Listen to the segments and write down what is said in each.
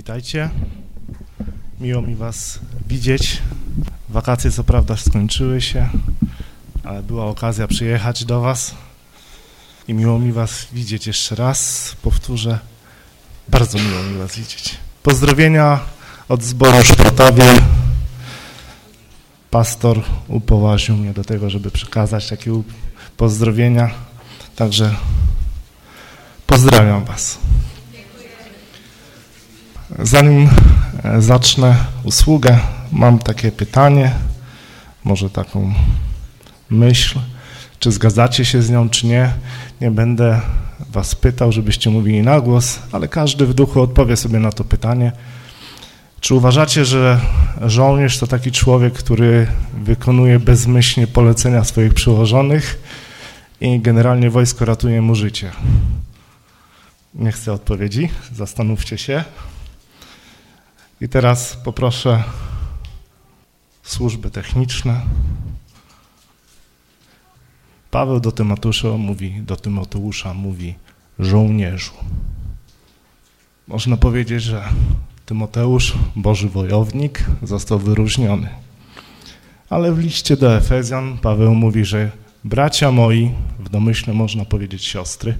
Witajcie. Miło mi Was widzieć. Wakacje co prawda skończyły się, ale była okazja przyjechać do Was i miło mi Was widzieć jeszcze raz. Powtórzę, bardzo miło mi Was widzieć. Pozdrowienia od zboru Szprotawie. Pastor upoważnił mnie do tego, żeby przekazać takie pozdrowienia. Także pozdrawiam Was. Zanim e, zacznę usługę, mam takie pytanie, może taką myśl, czy zgadzacie się z nią, czy nie. Nie będę was pytał, żebyście mówili na głos, ale każdy w duchu odpowie sobie na to pytanie. Czy uważacie, że żołnierz to taki człowiek, który wykonuje bezmyślnie polecenia swoich przełożonych i generalnie wojsko ratuje mu życie? Nie chcę odpowiedzi, zastanówcie się. I teraz poproszę służby techniczne. Paweł do Tymoteusza mówi, do Tymoteusza mówi żołnierzu. Można powiedzieć, że Tymoteusz, Boży wojownik, został wyróżniony. Ale w liście do Efezjan Paweł mówi, że bracia moi, w domyśle można powiedzieć siostry,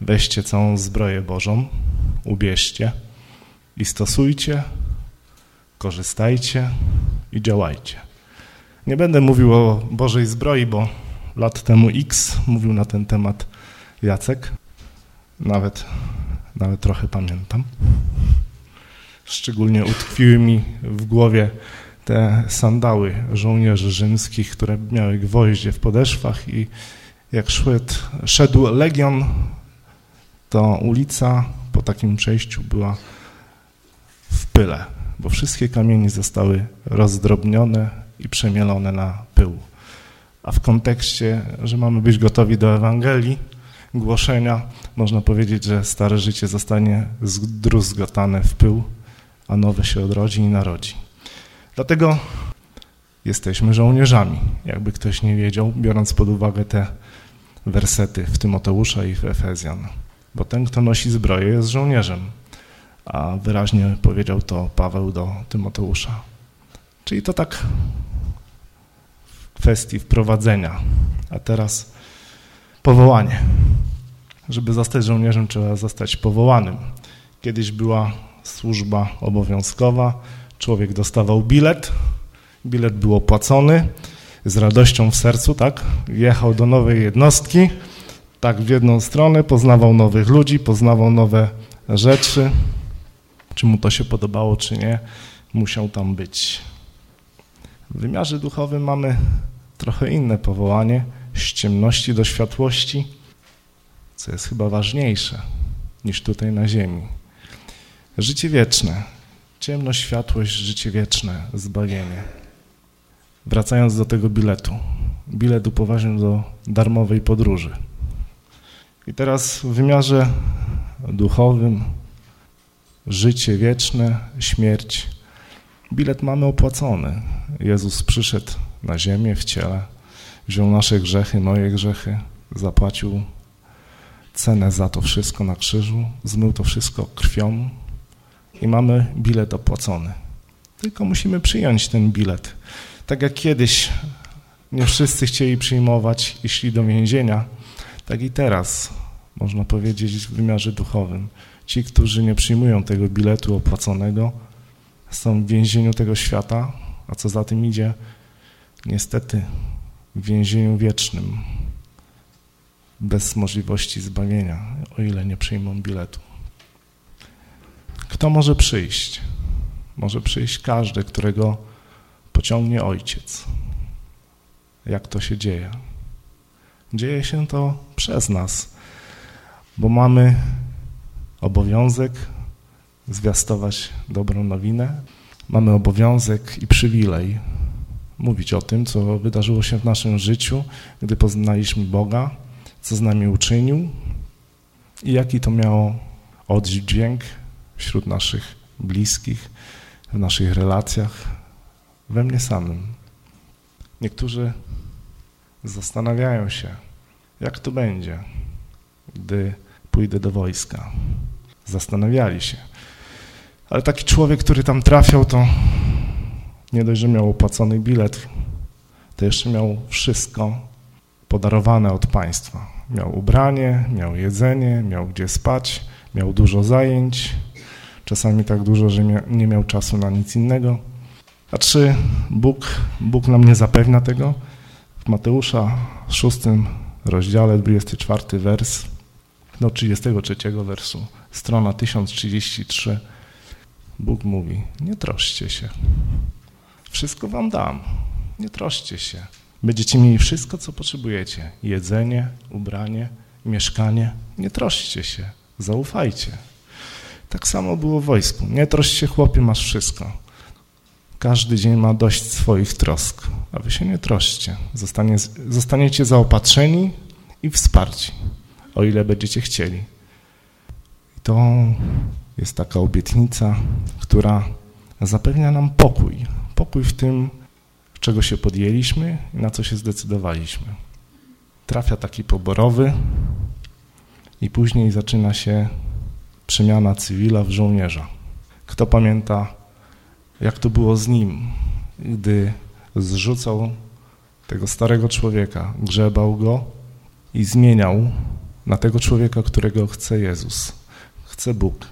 weźcie całą zbroję Bożą, ubierzcie, i stosujcie, korzystajcie i działajcie. Nie będę mówił o Bożej zbroi, bo lat temu X mówił na ten temat Jacek. Nawet, nawet trochę pamiętam. Szczególnie utkwiły mi w głowie te sandały żołnierzy rzymskich, które miały gwoździe w podeszwach i jak szedł, szedł legion, to ulica po takim przejściu była w pyle, bo wszystkie kamienie zostały rozdrobnione i przemielone na pył. A w kontekście, że mamy być gotowi do Ewangelii, głoszenia, można powiedzieć, że stare życie zostanie zdruzgotane w pył, a nowe się odrodzi i narodzi. Dlatego jesteśmy żołnierzami, jakby ktoś nie wiedział, biorąc pod uwagę te wersety w Tymoteusza i w Efezjan. Bo ten, kto nosi zbroję, jest żołnierzem a wyraźnie powiedział to Paweł do Tymoteusza. Czyli to tak w kwestii wprowadzenia. A teraz powołanie. Żeby zostać żołnierzem, trzeba zostać powołanym. Kiedyś była służba obowiązkowa, człowiek dostawał bilet, bilet był opłacony, z radością w sercu, tak, jechał do nowej jednostki, tak w jedną stronę, poznawał nowych ludzi, poznawał nowe rzeczy, czy mu to się podobało, czy nie, musiał tam być. W wymiarze duchowym mamy trochę inne powołanie, z ciemności do światłości, co jest chyba ważniejsze niż tutaj na ziemi. Życie wieczne, ciemność, światłość, życie wieczne, zbawienie. Wracając do tego biletu. Bilet upoważnił do darmowej podróży. I teraz w wymiarze duchowym życie wieczne, śmierć. Bilet mamy opłacony. Jezus przyszedł na ziemię w ciele, wziął nasze grzechy, moje grzechy, zapłacił cenę za to wszystko na krzyżu, zmył to wszystko krwią i mamy bilet opłacony. Tylko musimy przyjąć ten bilet. Tak jak kiedyś nie wszyscy chcieli przyjmować i szli do więzienia, tak i teraz, można powiedzieć, w wymiarze duchowym. Ci, którzy nie przyjmują tego biletu opłaconego, są w więzieniu tego świata, a co za tym idzie, niestety w więzieniu wiecznym, bez możliwości zbawienia, o ile nie przyjmą biletu. Kto może przyjść? Może przyjść każdy, którego pociągnie ojciec. Jak to się dzieje? Dzieje się to przez nas, bo mamy obowiązek zwiastować dobrą nowinę. Mamy obowiązek i przywilej mówić o tym, co wydarzyło się w naszym życiu, gdy poznaliśmy Boga, co z nami uczynił i jaki to miało oddźwięk wśród naszych bliskich, w naszych relacjach, we mnie samym. Niektórzy zastanawiają się, jak to będzie, gdy pójdę do wojska. Zastanawiali się. Ale taki człowiek, który tam trafiał, to nie dość, że miał opłacony bilet, to jeszcze miał wszystko podarowane od państwa. Miał ubranie, miał jedzenie, miał gdzie spać, miał dużo zajęć, czasami tak dużo, że nie miał czasu na nic innego. A czy Bóg, Bóg nam nie zapewnia tego? W Mateusza 6 rozdziale, 24 wers, do 33 wersu, strona 1033, Bóg mówi, nie troszcie się, wszystko wam dam, nie troszcie się. Będziecie mieli wszystko, co potrzebujecie, jedzenie, ubranie, mieszkanie, nie troszcie się, zaufajcie. Tak samo było w wojsku, nie troszcie się chłopie, masz wszystko. Każdy dzień ma dość swoich trosk, a wy się nie troszcie. Zostanie, zostaniecie zaopatrzeni i wsparci, o ile będziecie chcieli. To jest taka obietnica, która zapewnia nam pokój. Pokój w tym, czego się podjęliśmy i na co się zdecydowaliśmy. Trafia taki poborowy i później zaczyna się przemiana cywila w żołnierza. Kto pamięta jak to było z nim, gdy zrzucał tego starego człowieka, grzebał go i zmieniał na tego człowieka, którego chce Jezus, chce Bóg.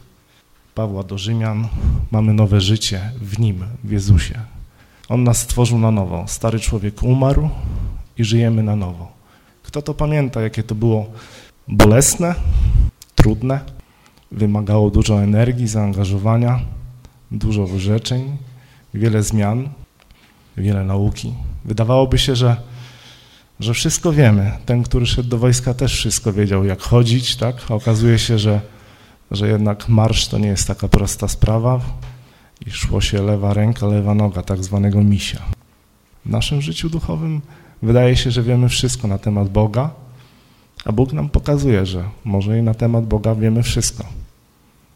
Pawła do Rzymian, mamy nowe życie w Nim, w Jezusie. On nas stworzył na nowo. Stary człowiek umarł i żyjemy na nowo. Kto to pamięta, jakie to było bolesne, trudne, wymagało dużo energii, zaangażowania, dużo wyrzeczeń, wiele zmian, wiele nauki. Wydawałoby się, że, że wszystko wiemy. Ten, który szedł do wojska też wszystko wiedział, jak chodzić, tak? A okazuje się, że, że jednak marsz to nie jest taka prosta sprawa i szło się lewa ręka, lewa noga, tak zwanego misia. W naszym życiu duchowym wydaje się, że wiemy wszystko na temat Boga, a Bóg nam pokazuje, że może i na temat Boga wiemy wszystko.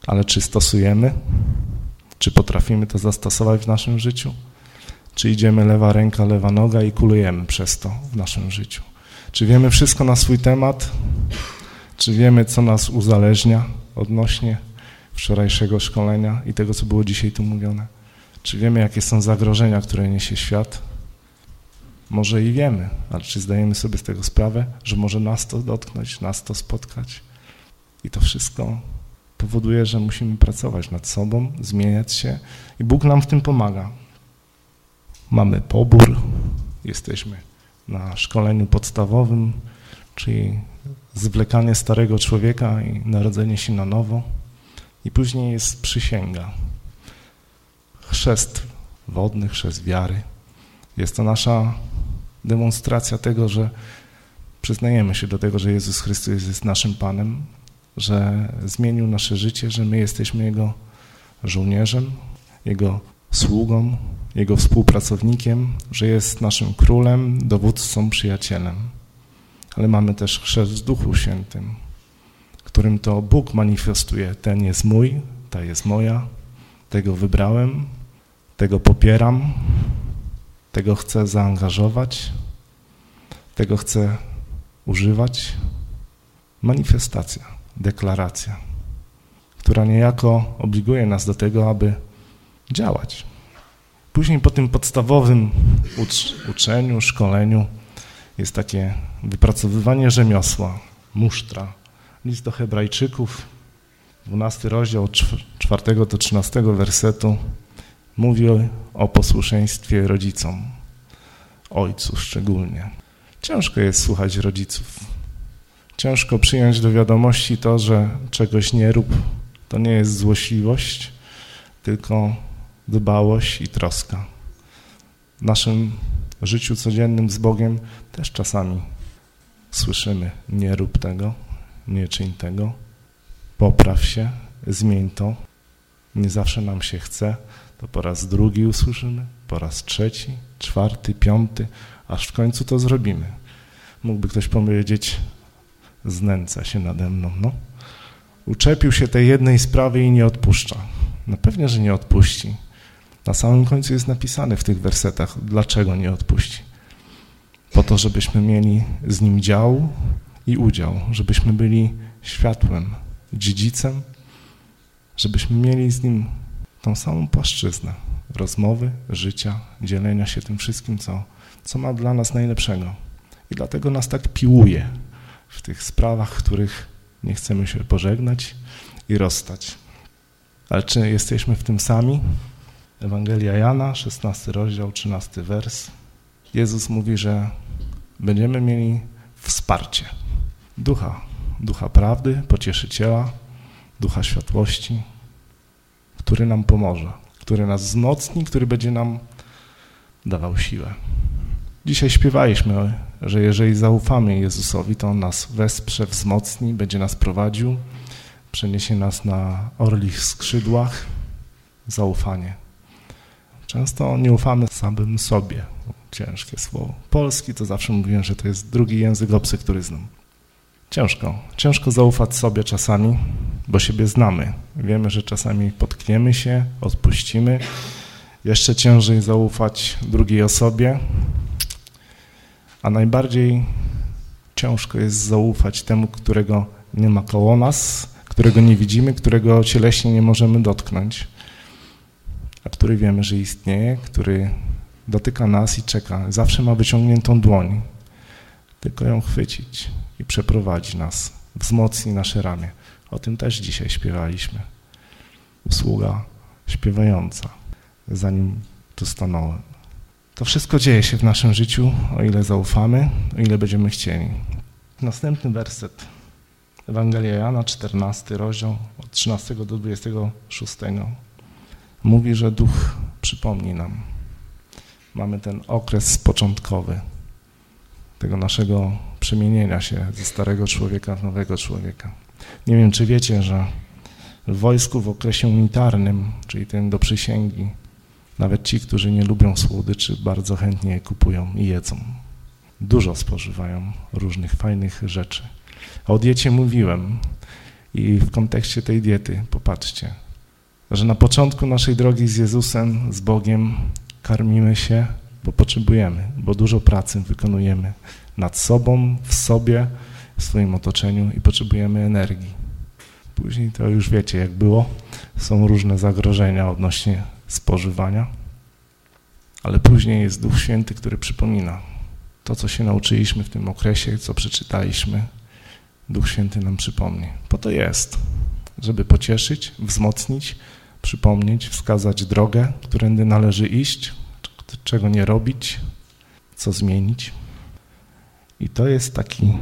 Ale czy stosujemy? Czy potrafimy to zastosować w naszym życiu? Czy idziemy lewa ręka, lewa noga i kulujemy przez to w naszym życiu? Czy wiemy wszystko na swój temat? Czy wiemy, co nas uzależnia odnośnie wczorajszego szkolenia i tego, co było dzisiaj tu mówione? Czy wiemy, jakie są zagrożenia, które niesie świat? Może i wiemy, ale czy zdajemy sobie z tego sprawę, że może nas to dotknąć, nas to spotkać? I to wszystko powoduje, że musimy pracować nad sobą, zmieniać się i Bóg nam w tym pomaga. Mamy pobór, jesteśmy na szkoleniu podstawowym, czyli zwlekanie starego człowieka i narodzenie się na nowo. I później jest przysięga. Chrzest wodny, chrzest wiary. Jest to nasza demonstracja tego, że przyznajemy się do tego, że Jezus Chrystus jest naszym Panem, że zmienił nasze życie, że my jesteśmy Jego żołnierzem, Jego sługą, Jego współpracownikiem, że jest naszym królem, dowódcą, przyjacielem. Ale mamy też chrzest w Duchu Świętym, którym to Bóg manifestuje. Ten jest mój, ta jest moja, tego wybrałem, tego popieram, tego chcę zaangażować, tego chcę używać. Manifestacja deklaracja, która niejako obliguje nas do tego, aby działać. Później po tym podstawowym ucz uczeniu, szkoleniu jest takie wypracowywanie rzemiosła, musztra. List do hebrajczyków, 12 rozdział od 4 do 13 wersetu mówi o, posłuszeństwie rodzicom, ojcu szczególnie. Ciężko jest słuchać rodziców, Ciężko przyjąć do wiadomości to, że czegoś nie rób, to nie jest złośliwość, tylko dbałość i troska. Naszym życiu codziennym z Bogiem też czasami słyszymy nie rób tego, nie czyń tego, popraw się, zmień to. Nie zawsze nam się chce, to po raz drugi usłyszymy, po raz trzeci, czwarty, piąty, aż w końcu to zrobimy. Mógłby ktoś powiedzieć, znęca się nade mną. No. Uczepił się tej jednej sprawy i nie odpuszcza. No pewnie, że nie odpuści. Na samym końcu jest napisane w tych wersetach, dlaczego nie odpuści. Po to, żebyśmy mieli z nim dział i udział, żebyśmy byli światłem, dziedzicem, żebyśmy mieli z nim tą samą płaszczyznę rozmowy, życia, dzielenia się tym wszystkim, co, co ma dla nas najlepszego. I dlatego nas tak piłuje w tych sprawach, których nie chcemy się pożegnać i rozstać. Ale czy jesteśmy w tym sami? Ewangelia Jana, 16 rozdział, 13 wers. Jezus mówi, że będziemy mieli wsparcie ducha, ducha prawdy, pocieszyciela, ducha światłości, który nam pomoże, który nas wzmocni, który będzie nam dawał siłę. Dzisiaj śpiewaliśmy, że jeżeli zaufamy Jezusowi, to On nas wesprze, wzmocni, będzie nas prowadził, przeniesie nas na orlich skrzydłach. Zaufanie. Często nie ufamy samym sobie. Ciężkie słowo. Polski to zawsze mówiłem, że to jest drugi język obcy, który znam. Ciężko. Ciężko zaufać sobie czasami, bo siebie znamy. Wiemy, że czasami potkniemy się, odpuścimy. Jeszcze ciężej zaufać drugiej osobie, a najbardziej ciężko jest zaufać temu, którego nie ma koło nas, którego nie widzimy, którego cieleśnie nie możemy dotknąć, a który wiemy, że istnieje, który dotyka nas i czeka. Zawsze ma wyciągniętą dłoń, tylko ją chwycić i przeprowadzi nas, wzmocni nasze ramię. O tym też dzisiaj śpiewaliśmy. Usługa śpiewająca, zanim tu stanąłem. To wszystko dzieje się w naszym życiu, o ile zaufamy, o ile będziemy chcieli. Następny werset. Ewangelia Jana, 14 rozdział, od 13 do 26. Mówi, że Duch przypomni nam. Mamy ten okres początkowy tego naszego przemienienia się ze starego człowieka w nowego człowieka. Nie wiem, czy wiecie, że w wojsku w okresie unitarnym, czyli ten do przysięgi, nawet ci, którzy nie lubią słodyczy, bardzo chętnie je kupują i jedzą. Dużo spożywają różnych fajnych rzeczy. O diecie mówiłem i w kontekście tej diety, popatrzcie, że na początku naszej drogi z Jezusem, z Bogiem karmimy się, bo potrzebujemy, bo dużo pracy wykonujemy nad sobą, w sobie, w swoim otoczeniu i potrzebujemy energii. Później to już wiecie, jak było. Są różne zagrożenia odnośnie spożywania, ale później jest Duch Święty, który przypomina to, co się nauczyliśmy w tym okresie, co przeczytaliśmy. Duch Święty nam przypomni. Po to jest, żeby pocieszyć, wzmocnić, przypomnieć, wskazać drogę, którędy należy iść, czego nie robić, co zmienić. I to jest taki,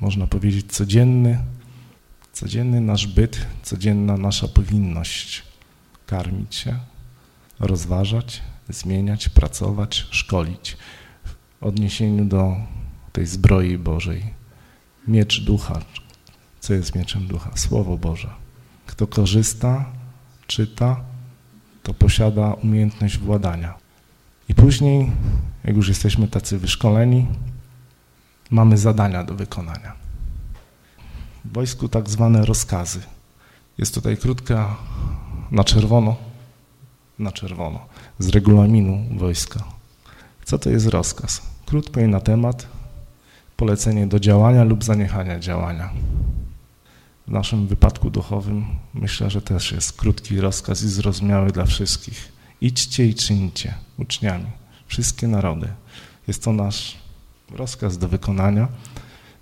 można powiedzieć, codzienny, codzienny nasz byt, codzienna nasza powinność karmić się, rozważać, zmieniać, pracować, szkolić w odniesieniu do tej zbroi Bożej. Miecz ducha. Co jest mieczem ducha? Słowo Boże. Kto korzysta, czyta, to posiada umiejętność władania. I później, jak już jesteśmy tacy wyszkoleni, mamy zadania do wykonania. W wojsku tak zwane rozkazy. Jest tutaj krótka na czerwono, na czerwono, z regulaminu wojska. Co to jest rozkaz? Krótko i na temat, polecenie do działania lub zaniechania działania. W naszym wypadku duchowym myślę, że też jest krótki rozkaz i zrozumiały dla wszystkich. Idźcie i czyńcie uczniami, wszystkie narody. Jest to nasz rozkaz do wykonania.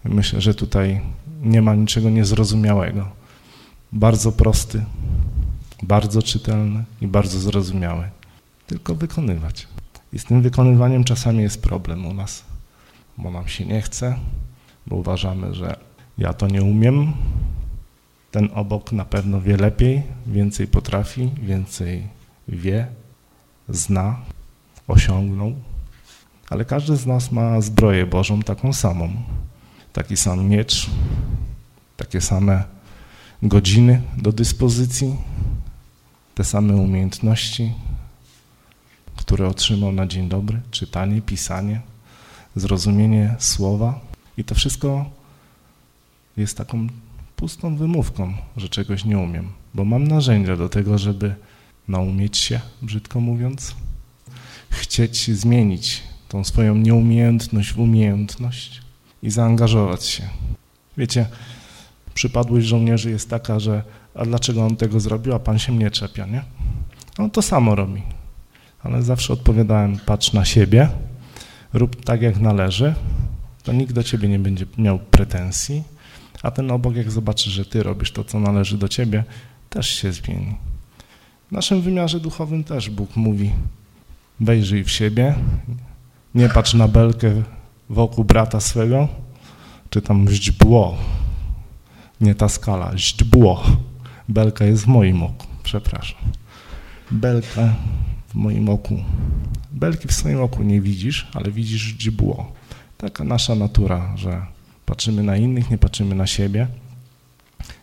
Myślę, że tutaj nie ma niczego niezrozumiałego. Bardzo prosty, bardzo czytelny i bardzo zrozumiały. Tylko wykonywać. I z tym wykonywaniem czasami jest problem u nas, bo nam się nie chce, bo uważamy, że ja to nie umiem, ten obok na pewno wie lepiej, więcej potrafi, więcej wie, zna, osiągnął. Ale każdy z nas ma zbroję Bożą taką samą. Taki sam miecz, takie same godziny do dyspozycji, te same umiejętności, które otrzymał na dzień dobry, czytanie, pisanie, zrozumienie słowa i to wszystko jest taką pustą wymówką, że czegoś nie umiem, bo mam narzędzia do tego, żeby naumieć się, brzydko mówiąc, chcieć zmienić tą swoją nieumiejętność w umiejętność i zaangażować się. Wiecie, przypadłość żołnierzy jest taka, że a dlaczego on tego zrobił, a pan się mnie czepia, nie? On to samo robi. Ale zawsze odpowiadałem, patrz na siebie, rób tak jak należy, to nikt do ciebie nie będzie miał pretensji, a ten obok jak zobaczy, że ty robisz to, co należy do ciebie, też się zmieni. W naszym wymiarze duchowym też Bóg mówi, wejrzyj w siebie, nie patrz na belkę wokół brata swego, czy tam źdźbło, nie ta skala, źdźbło. Belka jest w moim oku, przepraszam. Belka w moim oku. Belki w swoim oku nie widzisz, ale widzisz źdźbło. Taka nasza natura, że patrzymy na innych, nie patrzymy na siebie,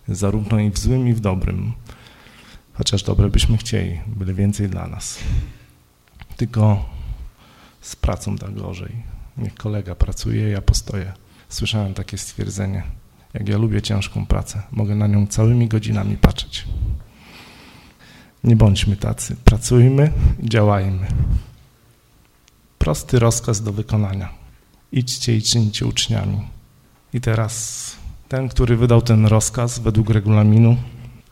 zarówno i w złym, i w dobrym. Chociaż dobre byśmy chcieli, byle więcej dla nas. Tylko z pracą tak gorzej. Niech kolega pracuje, ja postoję. Słyszałem takie stwierdzenie. Jak ja lubię ciężką pracę, mogę na nią całymi godzinami patrzeć. Nie bądźmy tacy. Pracujmy działajmy. Prosty rozkaz do wykonania. Idźcie i czyńcie uczniami. I teraz ten, który wydał ten rozkaz według regulaminu,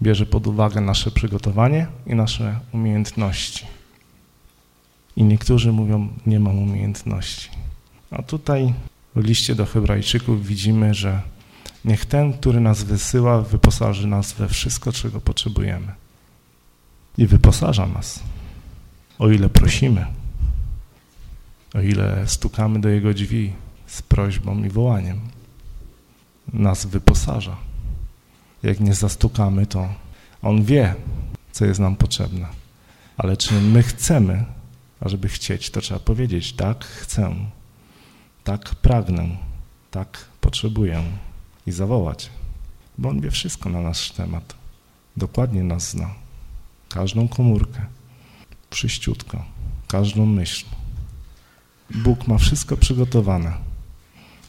bierze pod uwagę nasze przygotowanie i nasze umiejętności. I niektórzy mówią, nie mam umiejętności. A tutaj w liście do Hebrajczyków widzimy, że niech ten, który nas wysyła, wyposaży nas we wszystko, czego potrzebujemy. I wyposaża nas, o ile prosimy, o ile stukamy do Jego drzwi z prośbą i wołaniem. Nas wyposaża. Jak nie zastukamy, to On wie, co jest nam potrzebne. Ale czy my chcemy, a żeby chcieć, to trzeba powiedzieć, tak, chcę, tak pragnę, tak potrzebuję i zawołać, bo On wie wszystko na nasz temat. Dokładnie nas zna. Każdą komórkę, przyściutko, każdą myśl. Bóg ma wszystko przygotowane.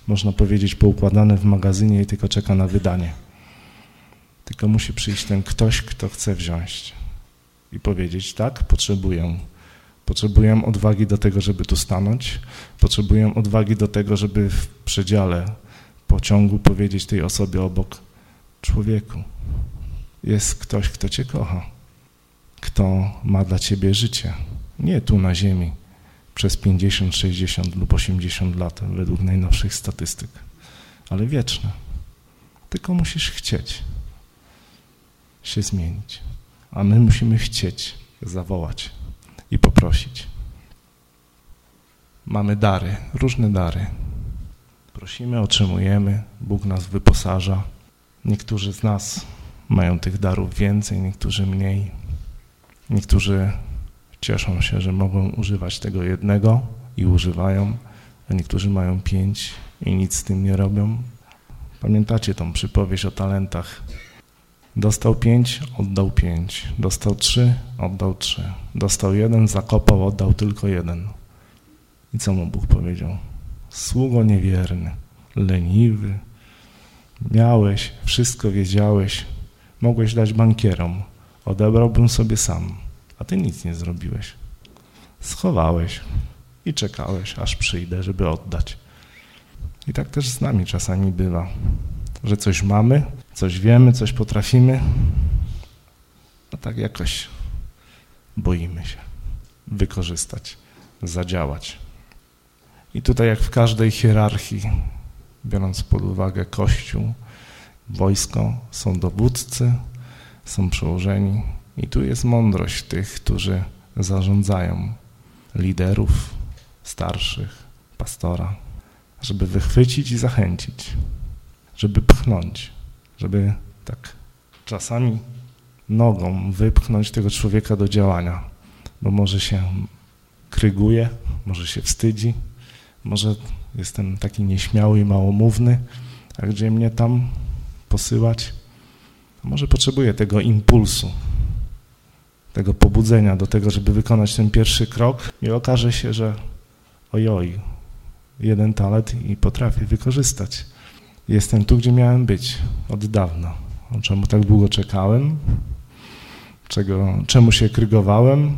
Można powiedzieć poukładane w magazynie i tylko czeka na wydanie. Tylko musi przyjść ten ktoś, kto chce wziąć i powiedzieć, tak, potrzebuję Potrzebuję odwagi do tego, żeby tu stanąć. Potrzebuję odwagi do tego, żeby w przedziale pociągu powiedzieć tej osobie obok człowieku. Jest ktoś, kto cię kocha, kto ma dla ciebie życie. Nie tu na ziemi przez 50, 60 lub 80 lat według najnowszych statystyk, ale wieczne. Tylko musisz chcieć się zmienić, a my musimy chcieć zawołać i poprosić. Mamy dary, różne dary. Prosimy, otrzymujemy, Bóg nas wyposaża. Niektórzy z nas mają tych darów więcej, niektórzy mniej. Niektórzy cieszą się, że mogą używać tego jednego i używają, a niektórzy mają pięć i nic z tym nie robią. Pamiętacie tą przypowieść o talentach? Dostał pięć, oddał pięć. Dostał trzy, oddał trzy. Dostał jeden, zakopał, oddał tylko jeden. I co mu Bóg powiedział? Sługo niewierny, leniwy, miałeś, wszystko wiedziałeś, mogłeś dać bankierom, odebrałbym sobie sam, a ty nic nie zrobiłeś. Schowałeś i czekałeś, aż przyjdę, żeby oddać. I tak też z nami czasami bywa że coś mamy, coś wiemy, coś potrafimy, a tak jakoś boimy się wykorzystać, zadziałać. I tutaj jak w każdej hierarchii, biorąc pod uwagę Kościół, wojsko, są dowódcy, są przełożeni i tu jest mądrość tych, którzy zarządzają, liderów, starszych, pastora, żeby wychwycić i zachęcić żeby pchnąć, żeby tak czasami nogą wypchnąć tego człowieka do działania, bo może się kryguje, może się wstydzi, może jestem taki nieśmiały i małomówny, a gdzie mnie tam posyłać? Może potrzebuję tego impulsu, tego pobudzenia do tego, żeby wykonać ten pierwszy krok i okaże się, że ojoj, jeden talent i potrafię wykorzystać. Jestem tu, gdzie miałem być od dawna. Czemu tak długo czekałem? Czego, czemu się krygowałem?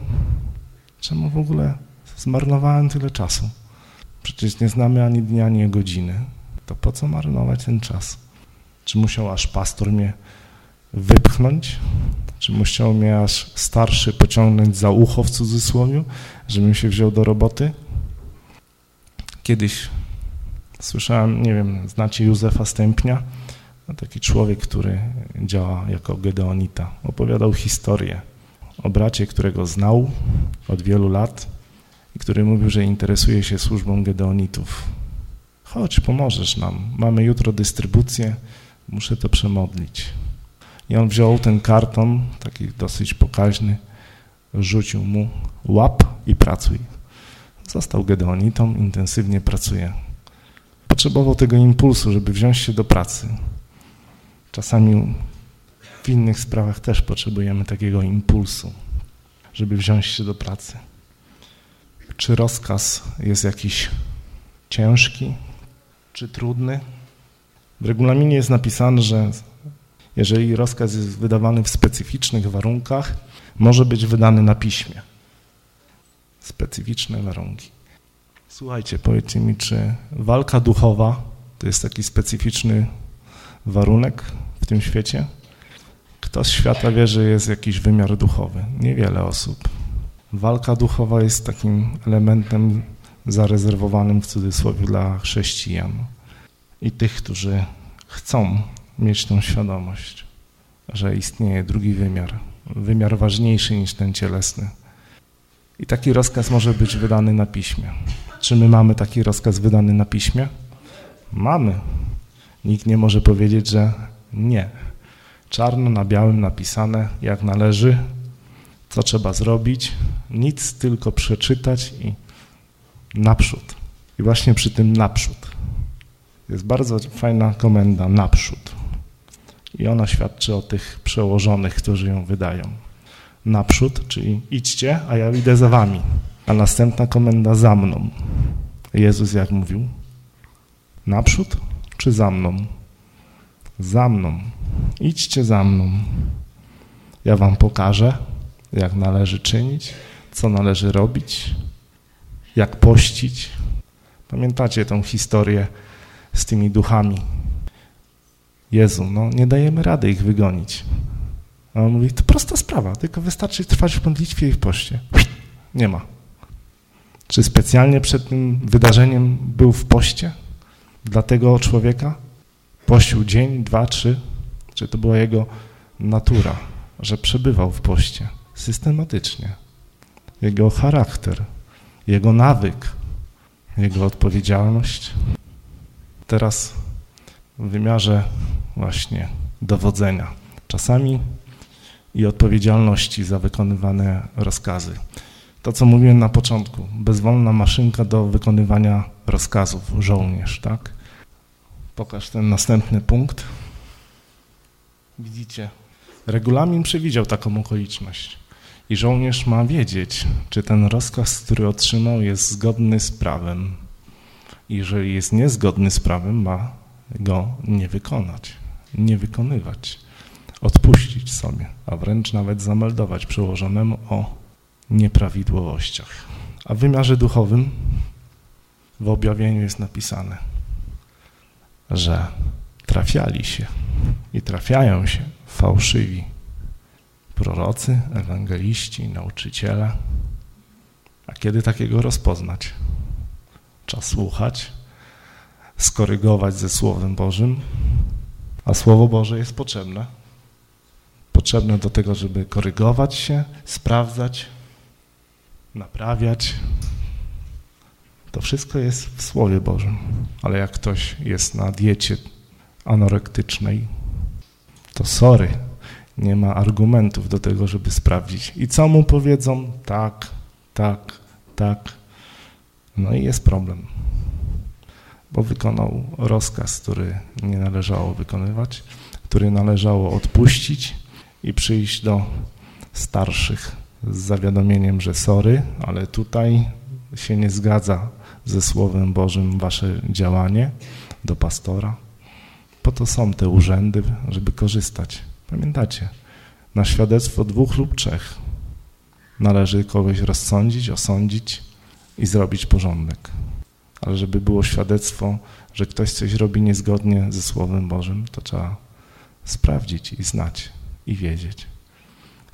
Czemu w ogóle zmarnowałem tyle czasu? Przecież nie znamy ani dnia, ani godziny. To po co marnować ten czas? Czy musiał aż pastor mnie wypchnąć? Czy musiał mnie aż starszy pociągnąć za ucho w cudzysłowie, żebym się wziął do roboty? Kiedyś słyszałem, nie wiem, znacie Józefa Stępnia? Taki człowiek, który działa jako gedeonita. Opowiadał historię o bracie, którego znał od wielu lat i który mówił, że interesuje się służbą gedeonitów. Chodź, pomożesz nam. Mamy jutro dystrybucję, muszę to przemodlić. I on wziął ten karton, taki dosyć pokaźny, rzucił mu, łap i pracuj. Został gedeonitą, intensywnie pracuje. Potrzebował tego impulsu, żeby wziąć się do pracy. Czasami w innych sprawach też potrzebujemy takiego impulsu, żeby wziąć się do pracy. Czy rozkaz jest jakiś ciężki, czy trudny? W regulaminie jest napisane, że jeżeli rozkaz jest wydawany w specyficznych warunkach, może być wydany na piśmie. Specyficzne warunki. Słuchajcie, powiedzcie mi, czy walka duchowa to jest taki specyficzny warunek w tym świecie? Kto z świata wie, że jest jakiś wymiar duchowy? Niewiele osób. Walka duchowa jest takim elementem zarezerwowanym w cudzysłowie dla chrześcijan i tych, którzy chcą mieć tą świadomość, że istnieje drugi wymiar, wymiar ważniejszy niż ten cielesny. I taki rozkaz może być wydany na piśmie. Czy my mamy taki rozkaz wydany na piśmie? Mamy. Nikt nie może powiedzieć, że nie. Czarno na białym napisane, jak należy, co trzeba zrobić, nic tylko przeczytać i naprzód. I właśnie przy tym naprzód. Jest bardzo fajna komenda naprzód. I ona świadczy o tych przełożonych, którzy ją wydają. Naprzód, czyli idźcie, a ja idę za wami. A następna komenda za mną. Jezus jak mówił? Naprzód czy za mną? Za mną. Idźcie za mną. Ja wam pokażę, jak należy czynić, co należy robić, jak pościć. Pamiętacie tą historię z tymi duchami. Jezu, no nie dajemy rady ich wygonić. A on mówi, to prosta sprawa, tylko wystarczy trwać w modlitwie i w poście. Nie ma. Czy specjalnie przed tym wydarzeniem był w poście dla tego człowieka? Pościł dzień, dwa, trzy? Czy to była jego natura, że przebywał w poście systematycznie? Jego charakter, jego nawyk, jego odpowiedzialność? Teraz w wymiarze właśnie dowodzenia. Czasami i odpowiedzialności za wykonywane rozkazy. To, co mówiłem na początku, bezwolna maszynka do wykonywania rozkazów, żołnierz, tak? Pokaż ten następny punkt. Widzicie, regulamin przewidział taką okoliczność i żołnierz ma wiedzieć, czy ten rozkaz, który otrzymał, jest zgodny z prawem. Jeżeli jest niezgodny z prawem, ma go nie wykonać, nie wykonywać, odpuścić sobie, a wręcz nawet zameldować przełożonemu o nieprawidłowościach. A w wymiarze duchowym w objawieniu jest napisane, że trafiali się i trafiają się fałszywi prorocy, ewangeliści, nauczyciele. A kiedy takiego rozpoznać? Trzeba słuchać, skorygować ze Słowem Bożym, a Słowo Boże jest potrzebne. Potrzebne do tego, żeby korygować się, sprawdzać, naprawiać. To wszystko jest w Słowie Bożym, ale jak ktoś jest na diecie anorektycznej, to sorry, nie ma argumentów do tego, żeby sprawdzić. I co mu powiedzą? Tak, tak, tak. No i jest problem, bo wykonał rozkaz, który nie należało wykonywać, który należało odpuścić i przyjść do starszych z zawiadomieniem, że sorry, ale tutaj się nie zgadza ze Słowem Bożym wasze działanie do pastora. Po to są te urzędy, żeby korzystać. Pamiętacie, na świadectwo dwóch lub trzech należy kogoś rozsądzić, osądzić i zrobić porządek. Ale żeby było świadectwo, że ktoś coś robi niezgodnie ze Słowem Bożym, to trzeba sprawdzić i znać i wiedzieć.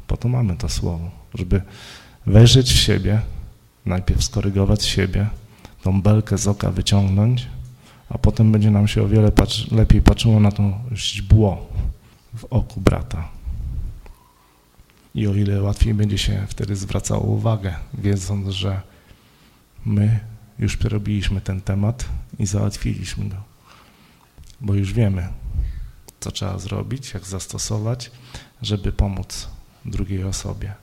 Po to mamy to słowo, żeby wejrzeć w siebie, najpierw skorygować siebie, tą belkę z oka wyciągnąć, a potem będzie nam się o wiele lepiej patrzyło na to źdźbło w oku brata. I o ile łatwiej będzie się wtedy zwracało uwagę, wiedząc, że my już przerobiliśmy ten temat i załatwiliśmy go. Bo już wiemy, co trzeba zrobić, jak zastosować, żeby pomóc drugiej osobie.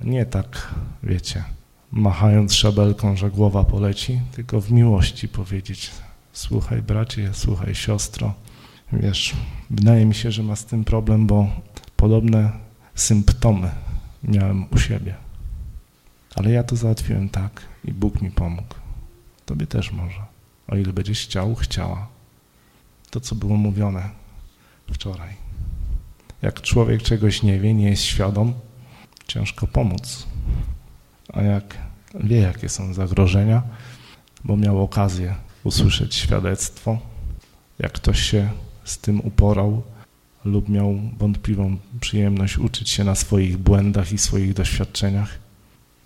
Nie tak, wiecie, machając szabelką, że głowa poleci, tylko w miłości powiedzieć, słuchaj bracie, słuchaj siostro, wiesz, wydaje mi się, że ma z tym problem, bo podobne symptomy miałem u siebie. Ale ja to załatwiłem tak i Bóg mi pomógł. Tobie też może, o ile będziesz chciał, chciała. To, co było mówione wczoraj. Jak człowiek czegoś nie wie, nie jest świadom, ciężko pomóc. A jak wie, jakie są zagrożenia, bo miał okazję usłyszeć świadectwo, jak ktoś się z tym uporał lub miał wątpliwą przyjemność uczyć się na swoich błędach i swoich doświadczeniach,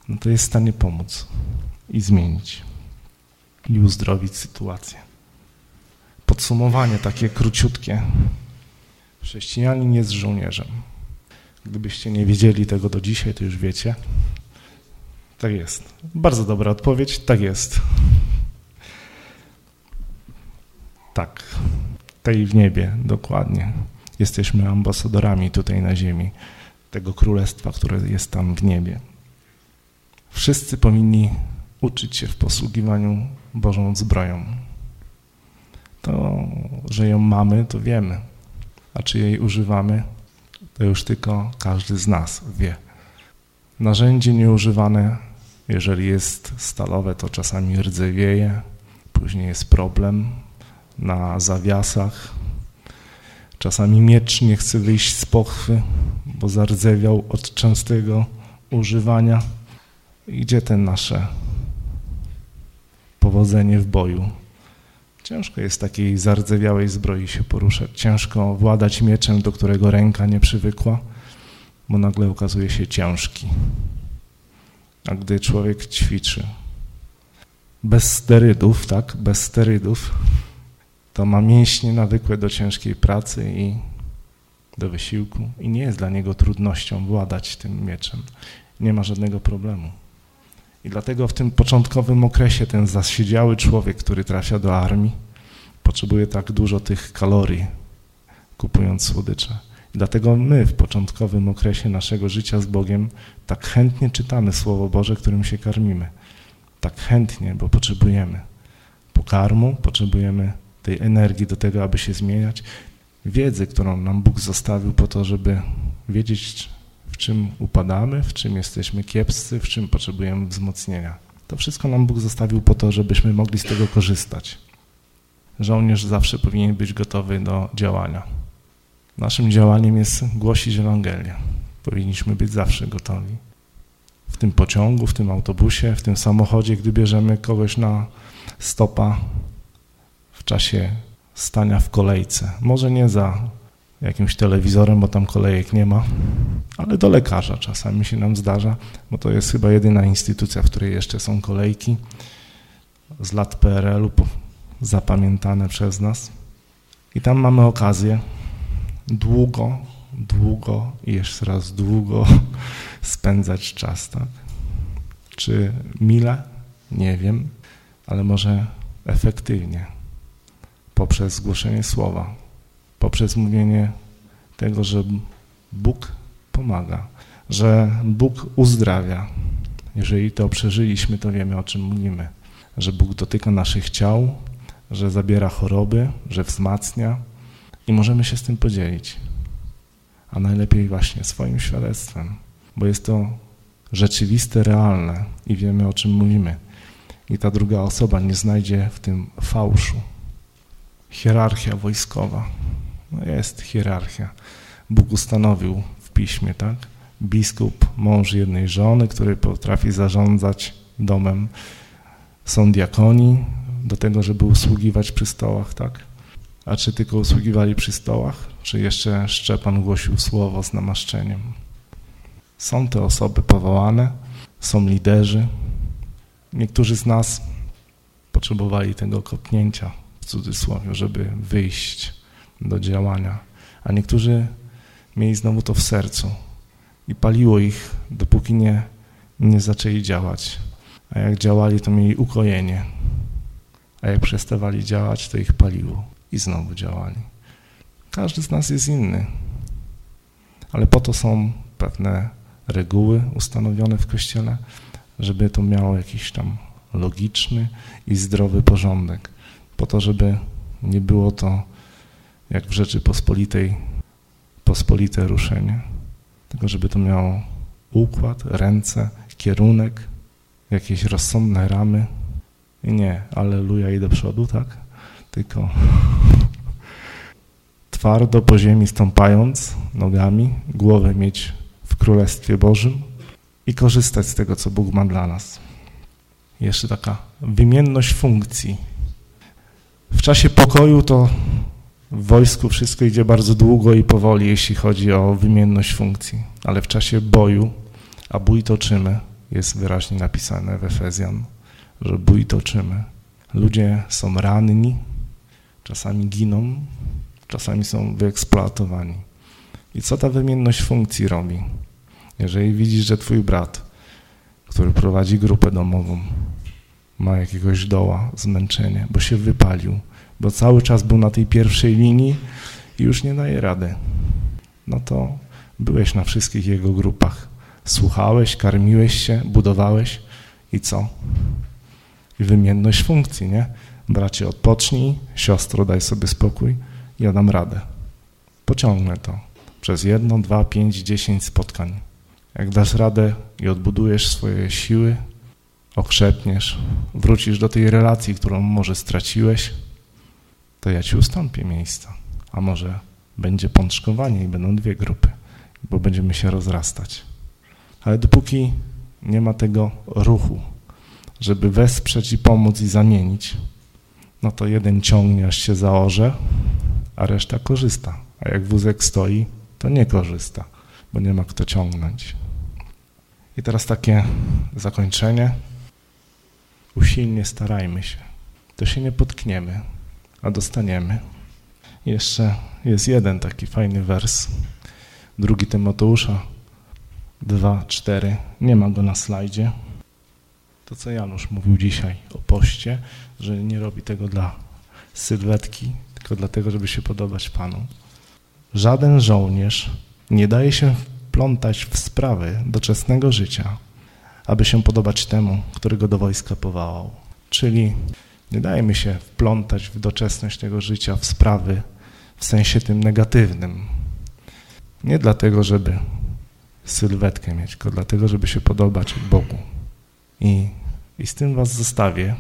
no to jest w stanie pomóc i zmienić i uzdrowić sytuację. Podsumowanie takie króciutkie. Chrześcijanin jest żołnierzem. Gdybyście nie wiedzieli tego do dzisiaj, to już wiecie. Tak jest. Bardzo dobra odpowiedź. Tak jest. Tak. Tej w niebie, dokładnie. Jesteśmy ambasadorami tutaj na ziemi, tego królestwa, które jest tam w niebie. Wszyscy powinni uczyć się w posługiwaniu Bożą zbroją. To, że ją mamy, to wiemy, a czy jej używamy, to już tylko każdy z nas wie. Narzędzie nieużywane, jeżeli jest stalowe, to czasami rdzewieje, później jest problem na zawiasach. Czasami miecz nie chce wyjść z pochwy, bo zardzewiał od częstego używania. I gdzie te nasze powodzenie w boju? Ciężko jest takiej zardzewiałej zbroi się poruszać. Ciężko władać mieczem, do którego ręka nie przywykła, bo nagle okazuje się ciężki. A gdy człowiek ćwiczy bez sterydów, tak, bez sterydów, to ma mięśnie nawykłe do ciężkiej pracy i do wysiłku i nie jest dla niego trudnością władać tym mieczem. Nie ma żadnego problemu. I dlatego w tym początkowym okresie ten zasiedziały człowiek, który trafia do armii, potrzebuje tak dużo tych kalorii, kupując słodycze. I dlatego my w początkowym okresie naszego życia z Bogiem tak chętnie czytamy Słowo Boże, którym się karmimy. Tak chętnie, bo potrzebujemy pokarmu, potrzebujemy tej energii do tego, aby się zmieniać, wiedzy, którą nam Bóg zostawił po to, żeby wiedzieć, w czym upadamy, w czym jesteśmy kiepscy, w czym potrzebujemy wzmocnienia. To wszystko nam Bóg zostawił po to, żebyśmy mogli z tego korzystać. Żołnierz zawsze powinien być gotowy do działania. Naszym działaniem jest głosić Ewangelię. Powinniśmy być zawsze gotowi. W tym pociągu, w tym autobusie, w tym samochodzie, gdy bierzemy kogoś na stopa w czasie stania w kolejce. Może nie za jakimś telewizorem, bo tam kolejek nie ma, ale do lekarza czasami się nam zdarza, bo to jest chyba jedyna instytucja, w której jeszcze są kolejki z lat PRL-u zapamiętane przez nas. I tam mamy okazję długo, długo i jeszcze raz długo spędzać czas, tak? Czy mile? Nie wiem, ale może efektywnie poprzez głoszenie słowa, poprzez mówienie tego, że Bóg pomaga, że Bóg uzdrawia. Jeżeli to przeżyliśmy, to wiemy, o czym mówimy, że Bóg dotyka naszych ciał, że zabiera choroby, że wzmacnia i możemy się z tym podzielić. A najlepiej właśnie swoim świadectwem, bo jest to rzeczywiste, realne i wiemy, o czym mówimy. I ta druga osoba nie znajdzie w tym fałszu. Hierarchia wojskowa. No jest hierarchia. Bóg ustanowił w piśmie, tak? Biskup, mąż jednej żony, który potrafi zarządzać domem. Są diakoni do tego, żeby usługiwać przy stołach, tak? A czy tylko usługiwali przy stołach, czy jeszcze Szczepan głosił słowo z namaszczeniem? Są te osoby powołane, są liderzy. Niektórzy z nas potrzebowali tego kopnięcia, w cudzysłowie, żeby wyjść do działania, a niektórzy mieli znowu to w sercu i paliło ich, dopóki nie, nie zaczęli działać. A jak działali, to mieli ukojenie, a jak przestawali działać, to ich paliło i znowu działali. Każdy z nas jest inny, ale po to są pewne reguły ustanowione w Kościele, żeby to miało jakiś tam logiczny i zdrowy porządek, po to, żeby nie było to jak w Rzeczypospolitej pospolite ruszenie, tylko żeby to miało układ, ręce, kierunek, jakieś rozsądne ramy i nie, aleluja i do przodu, tak? Tylko twardo po ziemi stąpając nogami, głowę mieć w Królestwie Bożym i korzystać z tego, co Bóg ma dla nas. Jeszcze taka wymienność funkcji. W czasie pokoju to w wojsku wszystko idzie bardzo długo i powoli, jeśli chodzi o wymienność funkcji, ale w czasie boju, a bój toczymy, jest wyraźnie napisane w Efezjan, że bój toczymy. Ludzie są ranni, czasami giną, czasami są wyeksploatowani. I co ta wymienność funkcji robi? Jeżeli widzisz, że twój brat, który prowadzi grupę domową, ma jakiegoś doła, zmęczenie, bo się wypalił, bo cały czas był na tej pierwszej linii i już nie daje rady, no to byłeś na wszystkich jego grupach. Słuchałeś, karmiłeś się, budowałeś i co? I wymienność funkcji, nie? Bracie, odpocznij, siostro, daj sobie spokój, ja dam radę. Pociągnę to przez jedno, dwa, pięć, dziesięć spotkań. Jak dasz radę i odbudujesz swoje siły, okrzepniesz, wrócisz do tej relacji, którą może straciłeś, to ja ci ustąpię miejsca. A może będzie pączkowanie i będą dwie grupy, bo będziemy się rozrastać. Ale dopóki nie ma tego ruchu, żeby wesprzeć i pomóc i zamienić, no to jeden ciągnie, aż się zaorze, a reszta korzysta. A jak wózek stoi, to nie korzysta, bo nie ma kto ciągnąć. I teraz takie zakończenie. Usilnie starajmy się. To się nie potkniemy, a dostaniemy. Jeszcze jest jeden taki fajny wers. Drugi Tymoteusza 2, 4. Nie ma go na slajdzie. To, co Janusz mówił dzisiaj o poście, że nie robi tego dla sylwetki, tylko dlatego, żeby się podobać Panu. Żaden żołnierz nie daje się wplątać w sprawy doczesnego życia, aby się podobać temu, który go do wojska powołał. Czyli nie dajmy się wplątać w doczesność tego życia, w sprawy w sensie tym negatywnym. Nie dlatego, żeby sylwetkę mieć, tylko dlatego, żeby się podobać Bogu. I, i z tym was zostawię.